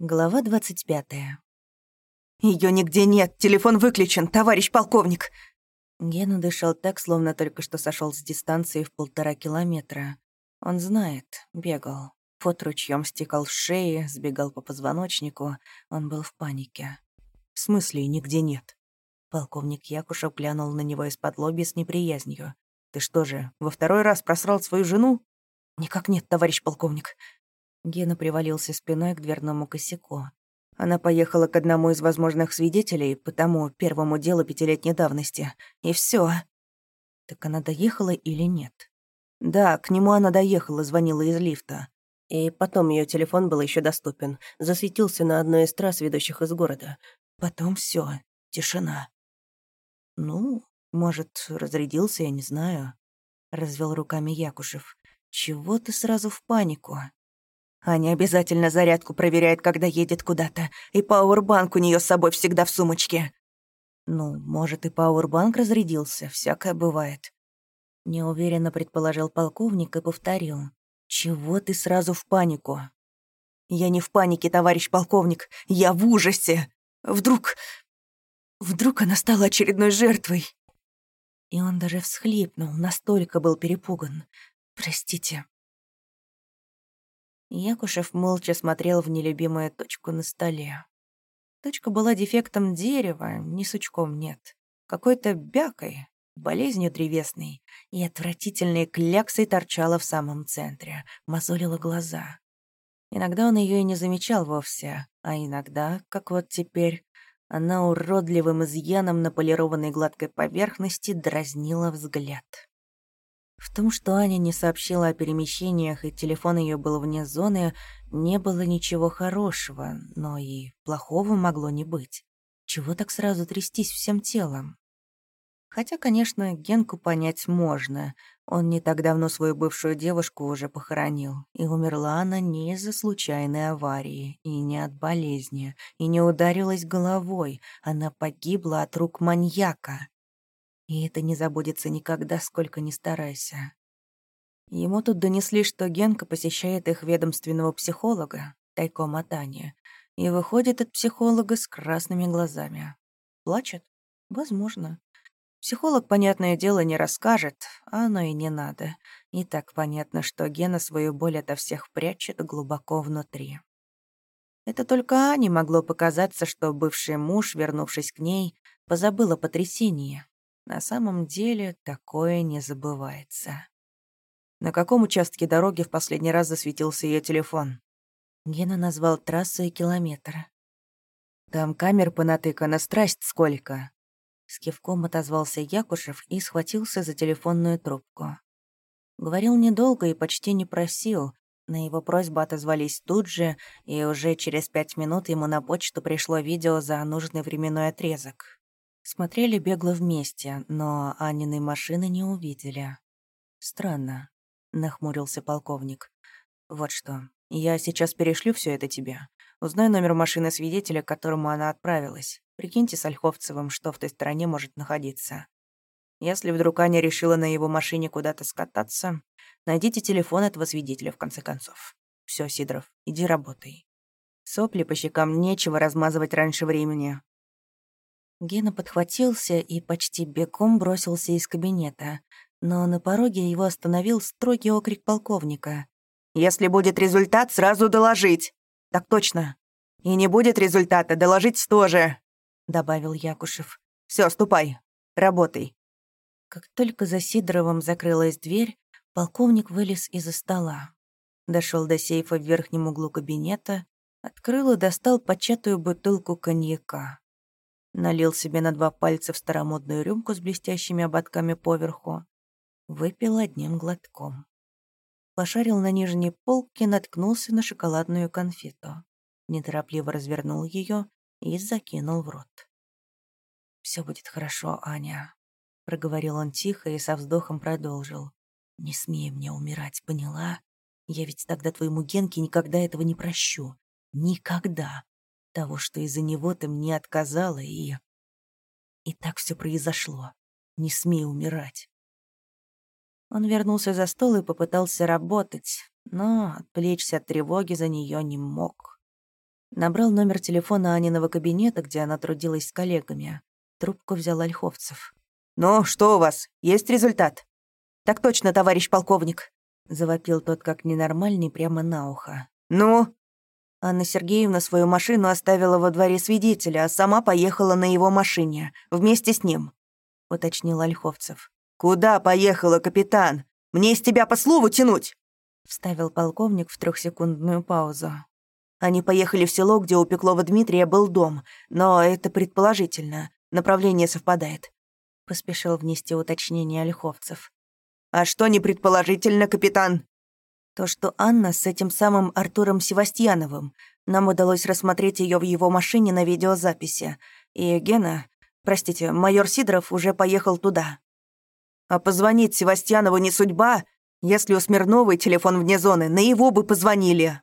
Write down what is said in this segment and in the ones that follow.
Глава двадцать пятая. Ее нигде нет, телефон выключен, товарищ полковник!» Гена дышал так, словно только что сошел с дистанции в полтора километра. Он знает, бегал. Пот ручьем стекал с шеи, сбегал по позвоночнику. Он был в панике. «В смысле нигде нет?» Полковник Якушев глянул на него из-под лоби с неприязнью. «Ты что же, во второй раз просрал свою жену?» «Никак нет, товарищ полковник. Гена привалился спиной к дверному косяку. Она поехала к одному из возможных свидетелей по тому первому делу пятилетней давности. И все. Так она доехала или нет? Да, к нему она доехала, звонила из лифта. И потом ее телефон был еще доступен. Засветился на одной из трасс, ведущих из города. Потом все, тишина. Ну, может, разрядился, я не знаю. Развел руками Якушев. Чего ты сразу в панику? Аня обязательно зарядку проверяет, когда едет куда-то, и пауэрбанк у нее с собой всегда в сумочке. Ну, может, и пауэрбанк разрядился, всякое бывает. Неуверенно предположил полковник и повторил. «Чего ты сразу в панику?» «Я не в панике, товарищ полковник, я в ужасе! Вдруг... вдруг она стала очередной жертвой!» И он даже всхлипнул, настолько был перепуган. «Простите, Якушев молча смотрел в нелюбимую точку на столе. Точка была дефектом дерева, ни сучком нет. Какой-то бякой, болезнью древесной, и отвратительной кляксой торчала в самом центре, мозолила глаза. Иногда он ее и не замечал вовсе, а иногда, как вот теперь, она уродливым изъяном на полированной гладкой поверхности дразнила взгляд. В том, что Аня не сообщила о перемещениях и телефон ее был вне зоны, не было ничего хорошего, но и плохого могло не быть. Чего так сразу трястись всем телом? Хотя, конечно, Генку понять можно. Он не так давно свою бывшую девушку уже похоронил, и умерла она не из-за случайной аварии, и не от болезни, и не ударилась головой. Она погибла от рук маньяка. И это не забудется никогда, сколько ни старайся. Ему тут донесли, что Генка посещает их ведомственного психолога, тайком от Ани, и выходит от психолога с красными глазами. Плачет? Возможно. Психолог, понятное дело, не расскажет, а оно и не надо. И так понятно, что Гена свою боль ото всех прячет глубоко внутри. Это только Ане могло показаться, что бывший муж, вернувшись к ней, позабыл о потрясении, на самом деле такое не забывается. На каком участке дороги в последний раз засветился ее телефон? Гена назвал трассу и километр. Там камер понатыкано страсть сколько. С кивком отозвался Якушев и схватился за телефонную трубку. Говорил недолго и почти не просил. На его просьбу отозвались тут же, и уже через пять минут ему на почту пришло видео за нужный временной отрезок. Смотрели бегло вместе, но Аниной машины не увидели. «Странно», — нахмурился полковник. «Вот что, я сейчас перешлю все это тебе. Узнай номер машины свидетеля, к которому она отправилась. Прикиньте с Ольховцевым, что в той стороне может находиться. Если вдруг Аня решила на его машине куда-то скататься, найдите телефон этого свидетеля, в конце концов. Все, Сидоров, иди работай. Сопли по щекам нечего размазывать раньше времени. Гена подхватился и почти бегом бросился из кабинета, но на пороге его остановил строгий окрик полковника. «Если будет результат, сразу доложить!» «Так точно!» «И не будет результата, доложить тоже!» — добавил Якушев. Все, ступай, работай!» Как только за Сидоровым закрылась дверь, полковник вылез из-за стола. Дошел до сейфа в верхнем углу кабинета, открыл и достал початую бутылку коньяка. Налил себе на два пальца в старомодную рюмку с блестящими ободками поверху. Выпил одним глотком. Пошарил на нижней полке, наткнулся на шоколадную конфету. Неторопливо развернул ее и закинул в рот. «Все будет хорошо, Аня», — проговорил он тихо и со вздохом продолжил. «Не смей мне умирать, поняла? Я ведь тогда твоему Генке никогда этого не прощу. Никогда того, что из-за него ты мне отказала, и... И так все произошло. Не смей умирать. Он вернулся за стол и попытался работать, но отвлечься от тревоги за нее не мог. Набрал номер телефона Аниного кабинета, где она трудилась с коллегами. Трубку взял Ольховцев. «Ну, что у вас? Есть результат?» «Так точно, товарищ полковник», — завопил тот как ненормальный прямо на ухо. «Ну?» Анна Сергеевна свою машину оставила во дворе свидетеля, а сама поехала на его машине, вместе с ним, — уточнил Ольховцев. «Куда поехала, капитан? Мне из тебя по слову тянуть!» — вставил полковник в трехсекундную паузу. Они поехали в село, где у Пеклова Дмитрия был дом, но это предположительно, направление совпадает. Поспешил внести уточнение Ольховцев. «А что не предположительно, капитан?» То, что Анна с этим самым Артуром Севастьяновым. Нам удалось рассмотреть ее в его машине на видеозаписи. И Гена, простите, майор Сидоров уже поехал туда. А позвонить Севастьянову не судьба. Если у Смирновой телефон вне зоны, на его бы позвонили.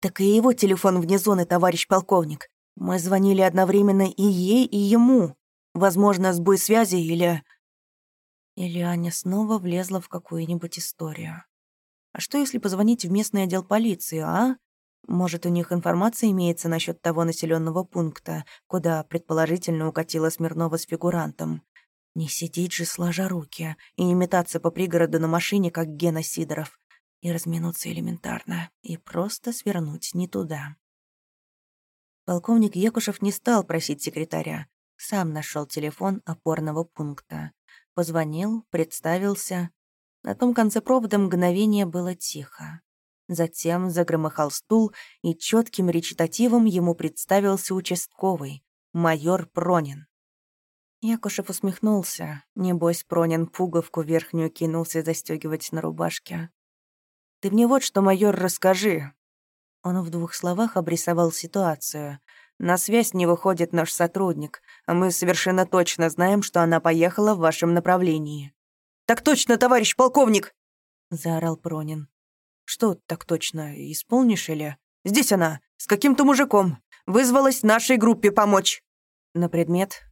Так и его телефон вне зоны, товарищ полковник. Мы звонили одновременно и ей, и ему. Возможно, сбой связи или... Или Аня снова влезла в какую-нибудь историю. А что, если позвонить в местный отдел полиции, а? Может, у них информация имеется насчет того населенного пункта, куда, предположительно, укатила Смирнова с фигурантом. Не сидеть же сложа руки и не метаться по пригороду на машине, как Гена Сидоров, и разминуться элементарно, и просто свернуть не туда. Полковник Якушев не стал просить секретаря, сам нашел телефон опорного пункта. Позвонил, представился, на том конце провода мгновение было тихо. Затем загромыхал стул, и четким речитативом ему представился участковый, майор Пронин. Якушев усмехнулся. Небось, Пронин пуговку верхнюю кинулся застегивать на рубашке. «Ты мне вот что, майор, расскажи». Он в двух словах обрисовал ситуацию. «На связь не выходит наш сотрудник, а мы совершенно точно знаем, что она поехала в вашем направлении. «Так точно, товарищ полковник!» — заорал Пронин. «Что так точно, исполнишь или...» «Здесь она, с каким-то мужиком. Вызвалась нашей группе помочь». «На предмет?»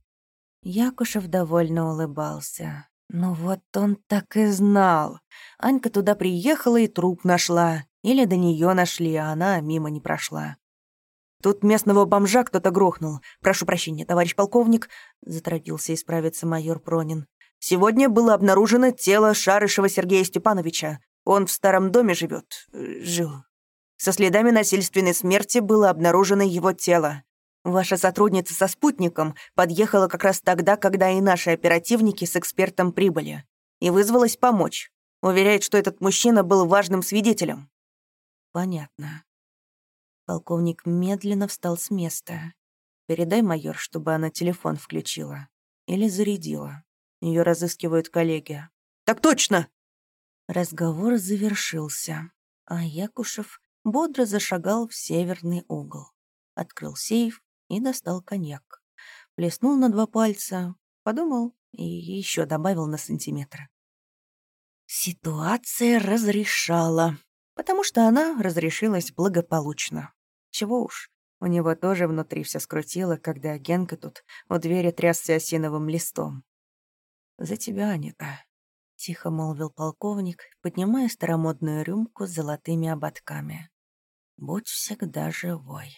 Якушев довольно улыбался. Ну вот он так и знал. Анька туда приехала и труп нашла. Или до нее нашли, а она мимо не прошла. Тут местного бомжа кто-то грохнул. Прошу прощения, товарищ полковник, заторопился исправиться майор Пронин. Сегодня было обнаружено тело Шарышева Сергея Степановича. Он в старом доме живет. Э, жил. Со следами насильственной смерти было обнаружено его тело. Ваша сотрудница со спутником подъехала как раз тогда, когда и наши оперативники с экспертом прибыли. И вызвалась помочь. Уверяет, что этот мужчина был важным свидетелем. Понятно. Полковник медленно встал с места. Передай, майор, чтобы она телефон включила. Или зарядила. Ее разыскивают коллеги. «Так точно!» Разговор завершился, а Якушев бодро зашагал в северный угол. Открыл сейф и достал коньяк. Плеснул на два пальца, подумал и еще добавил на сантиметр. Ситуация разрешала, потому что она разрешилась благополучно. Чего уж, у него тоже внутри все скрутило, когда Генка тут у двери трясся осиновым листом. «За тебя, Анита», — тихо молвил полковник, поднимая старомодную рюмку с золотыми ободками. «Будь всегда живой».